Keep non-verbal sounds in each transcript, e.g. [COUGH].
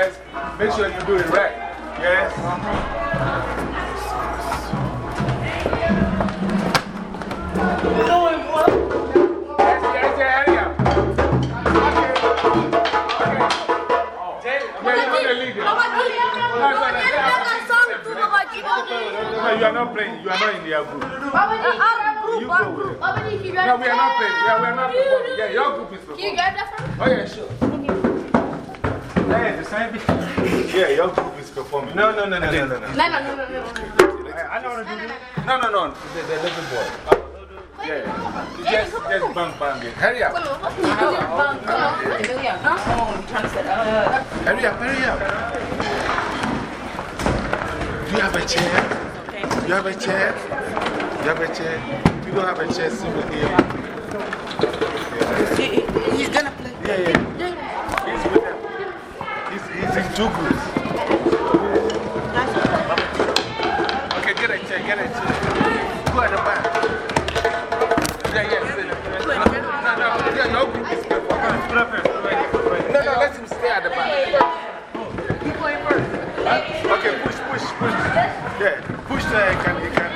yes, make sure you do it right. Yes. Yes, yes, yeah, hurry up. Okay. Yeah, you're not the leader. No, you are not playing. You are not in their group. You go with it. No, we are not playing. Yeah, we are not. Yeah, your group is performing. Oh, yeah, sure. Hey, the same thing. Yeah, your group is performing. No, no, no, no, no, no, no. No, no, no, no. I know how to do. No, no, no. The, the little boy. Yeah. Just, just bang, bang it. Hurry up. Hurry up, hurry up. Do you have a chair? Do You have a chair? Do You have a chair? If you don't have a chair, sit with him. He's gonna play. Yeah, yeah. He's with them. He's, he's in two groups. Okay, get chair, get chair. Go at the back. Yeah, yeah, sit. No, no, yeah, your group is performing. No, no, let him stay at the back. Huh? Okay, push, push, push. Yeah, push there, you can, you can.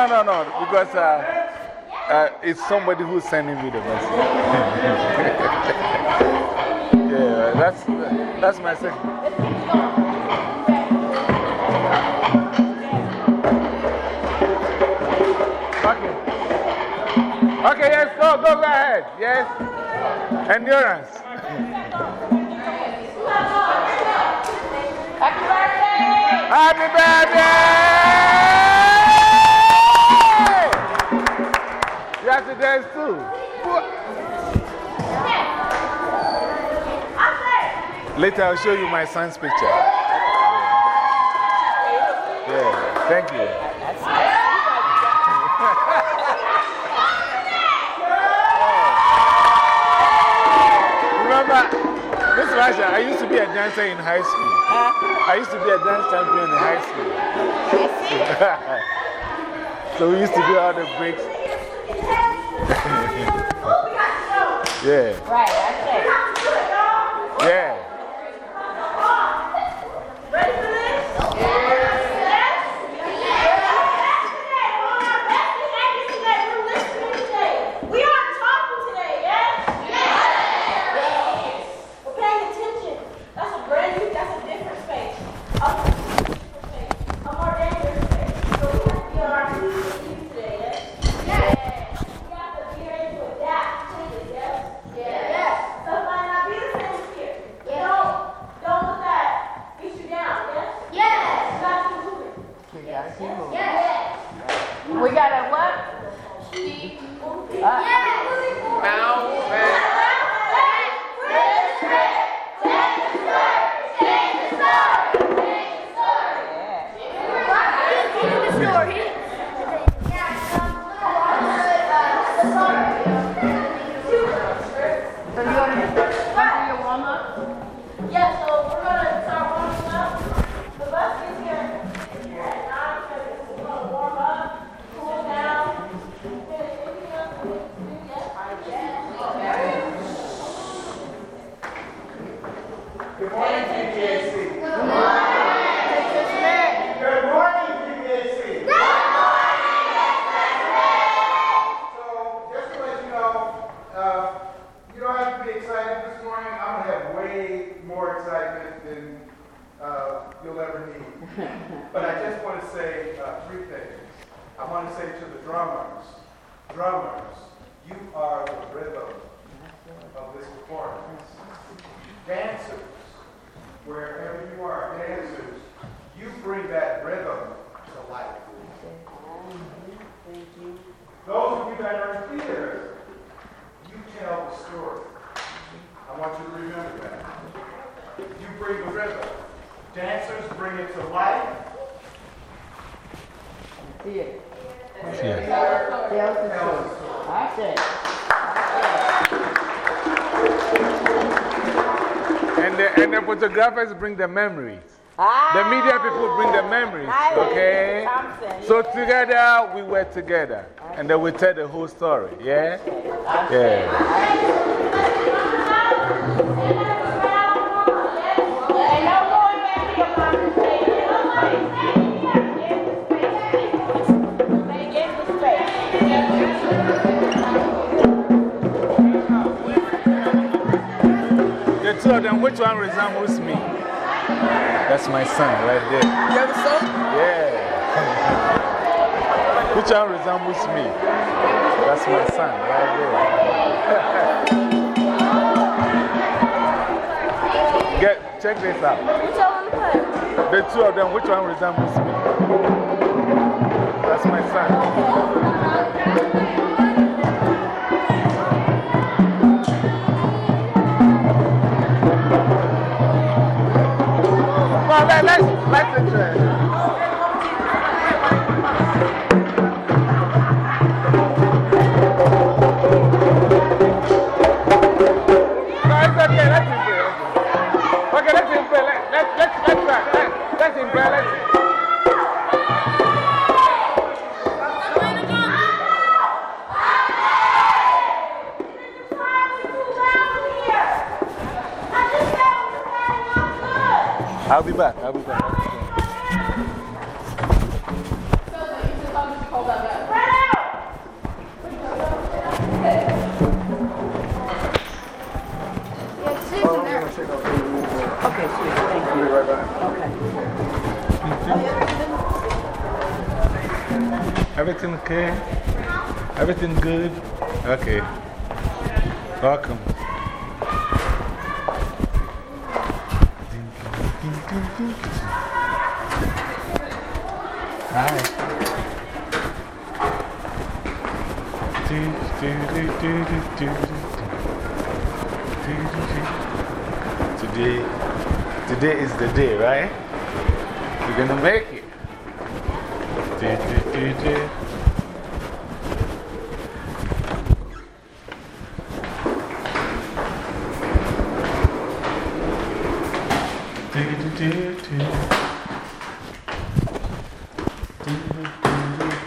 No, no, no. Because uh, uh, it's somebody who's sending me the message. [LAUGHS] yeah, that's, that's my second. Okay. Okay, yes, go, go, go ahead. Yes. Endurance. Happy birthday! Happy birthday! To dance too. Later, I'll show you my son's picture. Yeah, thank you. [LAUGHS] Remember, Miss Rasha, I used to be a dancer in high school. I used to be a dance champion in high school. [LAUGHS] so we used to do all the breaks. [LAUGHS] yeah. Right, that's it. Yeah. We are talking today, yes? Yes. We're paying attention. That's a brand new, that's a different space. A different space. A more dangerous space. So we have to be on our P's and Q's today, yes? Yes. We have to be ready to adapt to changes, yes? Yes. So it might not be the same here. Don't, don't let that beat you down, yes? Yes. You gotta keep moving. Yes. We got a what? Steve. So you want to do your warm up? Yeah, so we're gonna start warming up. The bus gets here at nine, so we're gonna warm up, cool down, finish anything else we need to do, yes? Good morning, PBAC. So, just to let you know, uh, you don't have to be excited this morning. I'm going to have way more excitement than uh, you'll ever need. But I just want to say uh, three things. I want to say to the drummers, drummers, you are the rhythm of this performance. Dancers, wherever you are, dancers, you bring that rhythm to life. Those of you that are in theater, you tell the story. I want you to remember that. You bring the rhythm. Dancers bring it to life. Yeah. Yeah. Tell the story. That's it. And the, and the photographers bring the memories. The media people bring the memories, ah, okay? So together, we were together. And then we tell the whole story, yeah? Yeah. The two of them, which one resembles me? That's my son right there. You have a son? Yeah. which one resembles me? That's my son right there. [LAUGHS] Get, check this out. Which one to play? The two of them, which one resembles me? That's my son. Well, let, let's, let's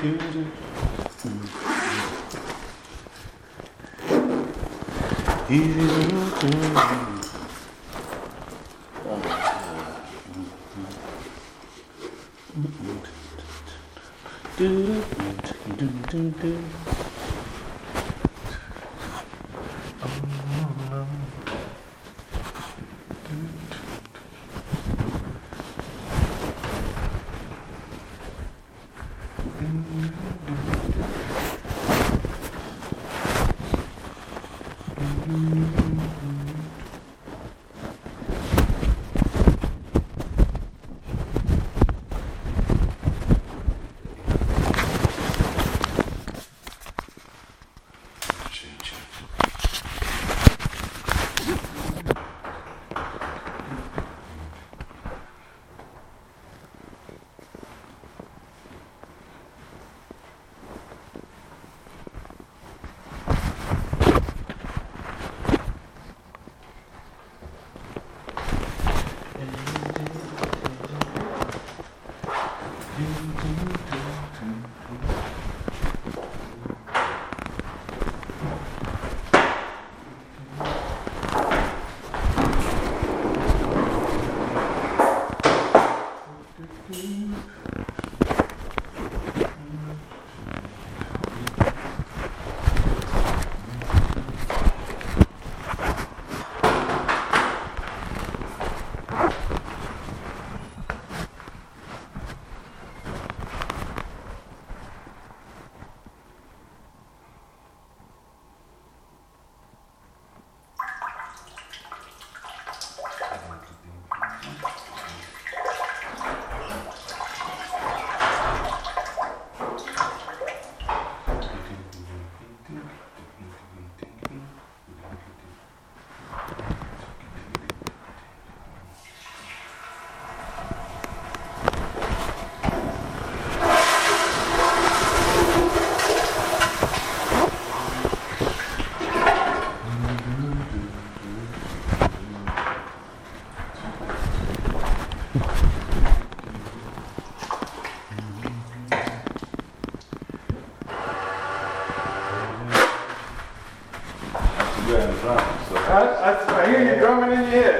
I, I you drumming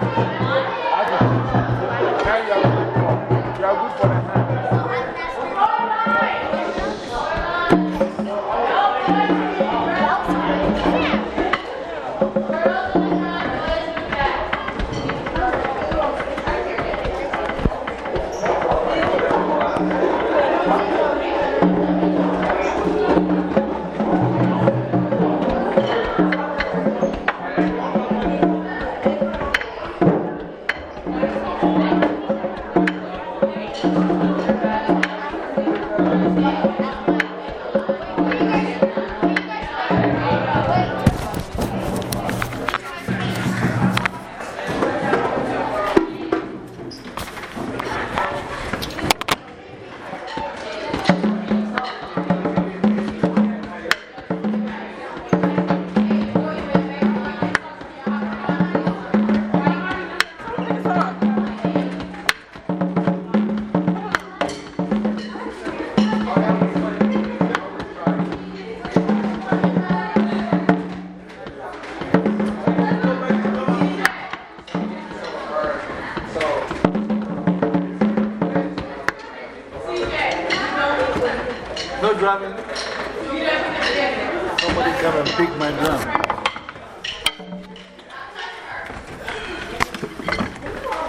One.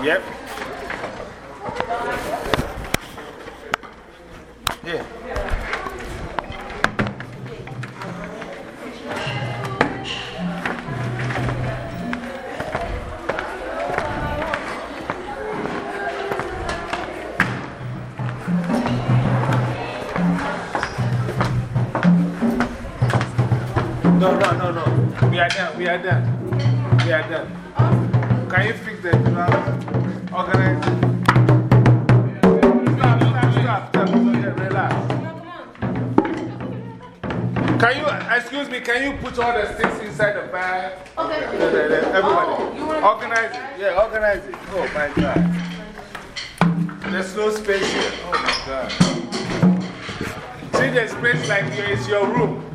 Yep. Yeah. No, no, no, no. We are done. We are done. We are done. Can you fix the drums? Excuse me, can you put all the sticks inside the bag? Okay. Everybody. Organize it. Yeah, organize it. Oh my God. There's no space here. Oh my God. See the space like it's your room.